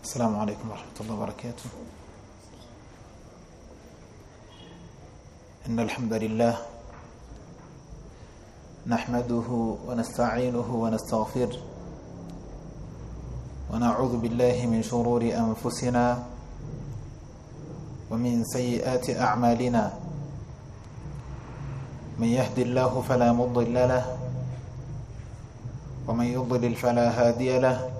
السلام عليكم ورحمة الله وبركاته. إن الحمد لله نحمده ونستعينه ونستغفره ونعوذ بالله من شرور أنفسنا ومن سيئات أعمالنا. من يهد الله فلا مضل له ومن يضلل فلا هادي له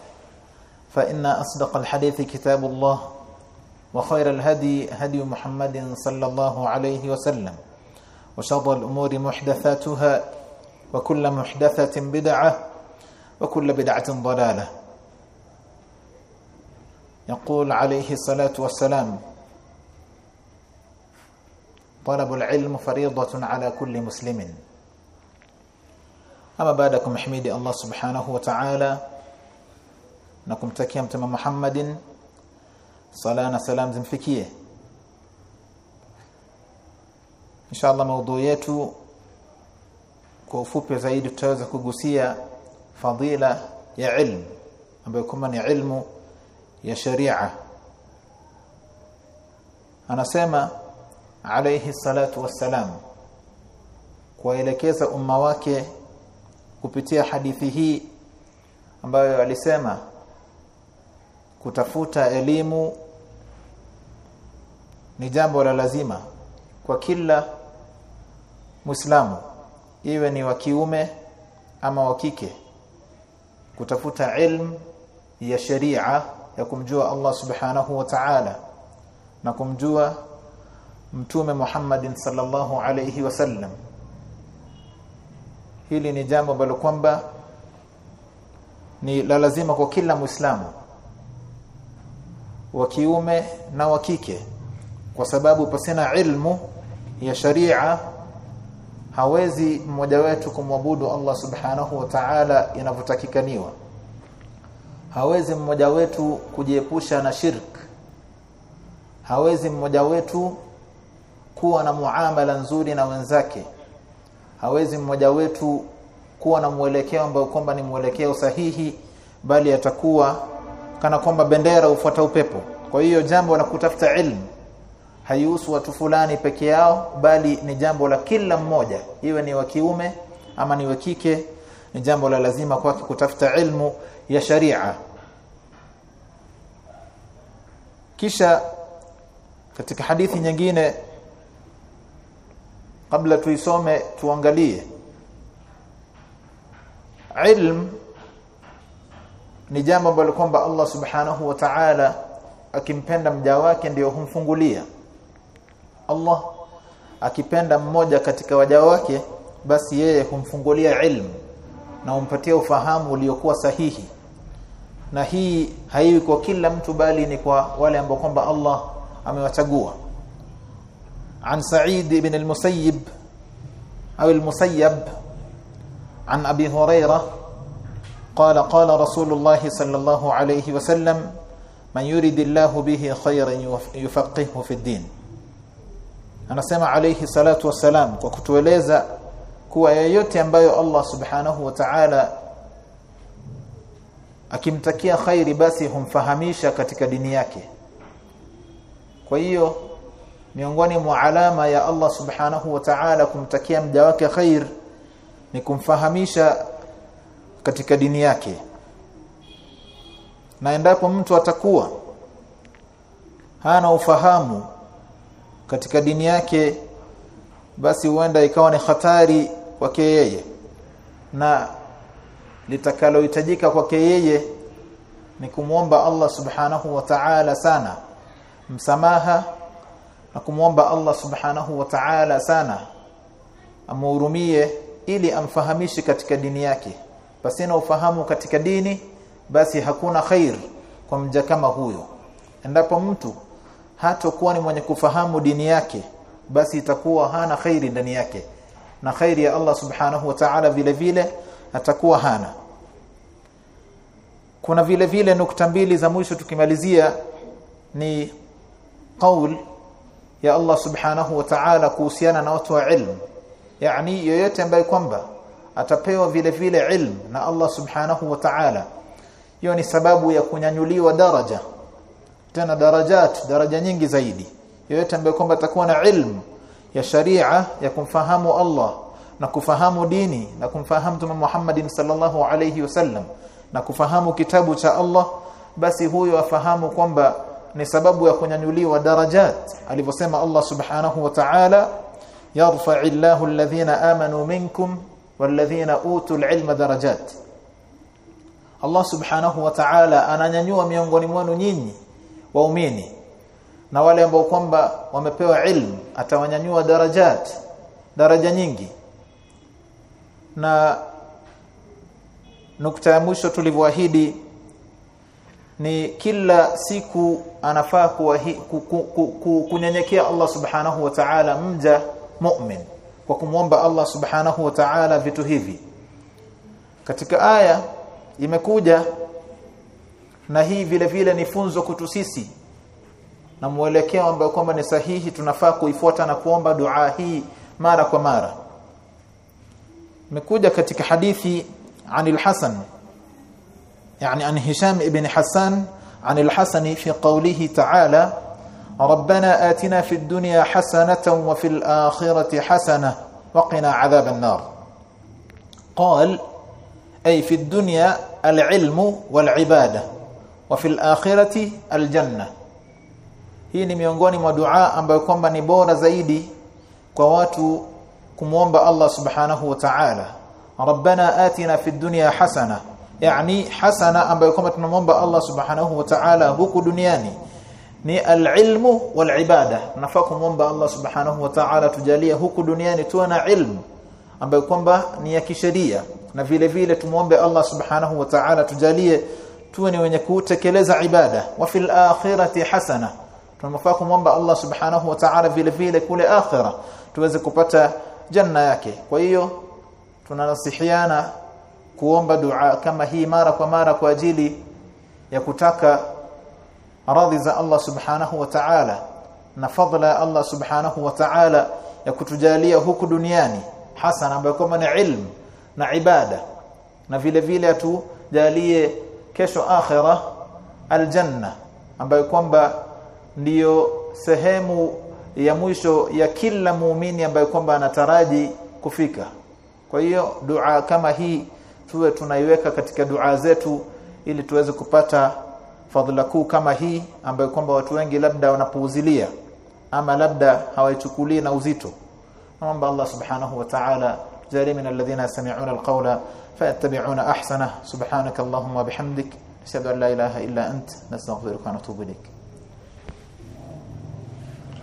فإن أصدق الحديث كتاب الله وخير الهدي هدي محمد صلى الله عليه وسلم وشر الأمور محدثاتها وكل محدثة بدعة وكل بدعة ضلالة. يقول عليه الصلاة والسلام طلب العلم فريضة على كل مسلم. أما بعدكم حميدي الله سبحانه وتعالى na kumtakia mtume Muhammadin sala na salam zimfikie. Inshallah maudhui yetu kwa ufupi zaidi tutaweza kugusia fadila ya ilmu ambayo kama ni ilmu ya sharia. Anasema alayhi salatu wassalam kuwaelekeza umma wake kupitia hadithi hii ambayo alisema kutafuta elimu ni jambo la lazima kwa kila Muislamu iwe ni wa kiume ama wa kike. Kutafuta ilmu ya sharia ya kumjua Allah Subhanahu wa Ta'ala na kumjua Mtume Muhammadin sallallahu alayhi wasallam hili ni jambo ambalo kwamba ni la lazima kwa kila Muislamu wa kiume na wa kike kwa sababu pasina ilmu ya sharia hawezi mmoja wetu kumwabudu Allah subhanahu wa ta'ala inavyotakikaniwa. Hawezi mmoja wetu kujiepusha na shirk. Hawezi mmoja wetu kuwa na muamala nzuri na wenzake. Hawezi mmoja wetu kuwa na mwelekeo ambao kwamba ni mwelekeo sahihi bali atakuwa kana kwamba bendera ufuata upepo. Kwa hiyo jambo la kutafuta ilmu haihusu watu fulani peke yao bali ni jambo la kila mmoja iwe ni wa kiume ama ni wa kike ni jambo la lazima kwake kutafuta ilmu ya sharia. Kisha katika hadithi nyingine kabla tuisome tuangalie ilmu ni jambo ambalo kwamba Allah subhanahu wa ta'ala akimpenda mja wake ndio humfungulia Allah akipenda mmoja katika waja wake basi yeye humfungulia ilmu na humpatia ufahamu uliokuwa sahihi na hii haiwi kwa kila mtu bali ni kwa wale ambao kwamba Allah amewachagua عن سعيد بن المسيب أو المسيب عن أبي هريرة قال قال رسول الله صلى الله عليه وسلم من يريد الله به خيرا يفقهه في الدين anasema alayhi salatu wassalam kwa kutueleza kuwa yeyote ambayo Allah subhanahu wa ta'ala akimtakia khairi basi humfahamisha katika dini yake kwa hiyo miongoni mwa alama ya Allah subhanahu wa ta'ala kumtakia mja wake khair ni kumfahamisha katika dini yake. Na endapo mtu atakuwa hana ufahamu katika dini yake basi huenda ikawa ni hatari kwake yeye. Na litakalohitajika kwake yeye ni kumwomba Allah subhanahu wa ta'ala sana msamaha na kumwomba Allah subhanahu wa ta'ala sana amhurumie ili amfahamishe katika dini yake pasina ufahamu katika dini basi hakuna khair kwa mja kama huyo. Endapo mtu hatakuwa ni mwenye kufahamu dini yake basi itakuwa hana khairi ndani yake. Na khairi ya Allah subhanahu wa ta'ala vile vile atakuwa hana. Kuna vile vile nukta mbili za mwisho tukimalizia ni qaul ya Allah subhanahu wa ta'ala kuhusiana na watu wa ilmu. Yani yoyote ambaye kwamba atapewa vile vile ilmu na Allah subhanahu wa ta'ala. Hiyo ni sababu ya kunyanyuliwa daraja. Tena darajat daraja nyingi zaidi. Yoyote ambaye kwamba atakuwa na ilmu ya sharia ya kumfahamu Allah na kufahamu dini na kumfahamu Mtume Muhammadin sallallahu alayhi wasallam na kufahamu kitabu cha Allah basi huyo afahamu kwamba ni sababu ya kunyanyuliwa darajat. Alivyosema Allah subhanahu wa ta'ala yarfa'illahu alladhina amanu minkum walladhina utul ilma darajat. Allah subhanahu wa ta'ala ananyanyua miongoni mwenu nyinyi waumini na wale ambao kwamba wamepewa ilmu atawanyanyua darajat daraja nyingi. Na nukta ya mwisho tulivyoahidi ni kila siku anafaa kunyenyekea Allah subhanahu wa ta'ala mja mu'min kwa kumwomba Allah subhanahu wa ta'ala vitu hivi. Katika aya imekuja na hii vile vile ni funzo kutu sisi na mwelekeo ambao kwamba ni sahihi tunafaa kuifuata na kuomba dua hii mara kwa mara. Imekuja katika hadithi anil Hasan yani an Hisham ibn Hasan anil Hasani fi qawlihi ta'ala ربنا آتنا في الدنيا حسنة وفي الآخرة حسنة وقنا عذاب النار. قال أي في الدنيا العلم والعبادة وفي الآخرة الجنة. هي نميونغوني مدعاء أم بيكون بنبورة زيدي كواتو كموانب الله سبحانه وتعالى ربنا آتنا في الدنيا حسنة يعني حسنة أم بيكون بنبورة الله سبحانه وتعالى بك دنياني ni alilmu walibada. Nafaa kumwomba Allah subhanahu wa ta'ala tujalie huku duniani tuwe na ilmu ambayo kwamba ni ya kisheria. Na vile vile tumuombe Allah subhanahu wa ta'ala tujalie tuwe ni wenye kutekeleza ibada. Wa fil akhirati hasana. Tunafaa kumwomba Allah subhanahu wa ta'ala vile vile kule akhira tuweze kupata janna yake. Kwa hiyo tunanasihiana kuomba dua kama hii mara kwa mara kwa ajili ya kutaka radhi za Allah subhanahu wa ta'ala na fadla ya Allah subhanahu wa ta'ala ya kutujalia huku duniani hasana ambayo kama ni ilmu na ibada na vile vile atujalie kesho akhira aljanna ambayo kwamba ndiyo sehemu ya mwisho ya kila muumini ambayo kwamba anataraji kufika. Kwa hiyo dua kama hii tuwe tunaiweka katika dua zetu ili tuweze kupata fadhila kuu kama hii ambayo kwamba watu wengi labda wanapuuzilia ama labda hawaichukulii na uzito naomba Allah subhanahu wa ta'ala jali min alladhina yastami'una alqawla fayattabi'una ahsana subhanaka allahumma bihamdik nashhadu an la ilaha illa ant nastaghfiruka wa natubu ilayk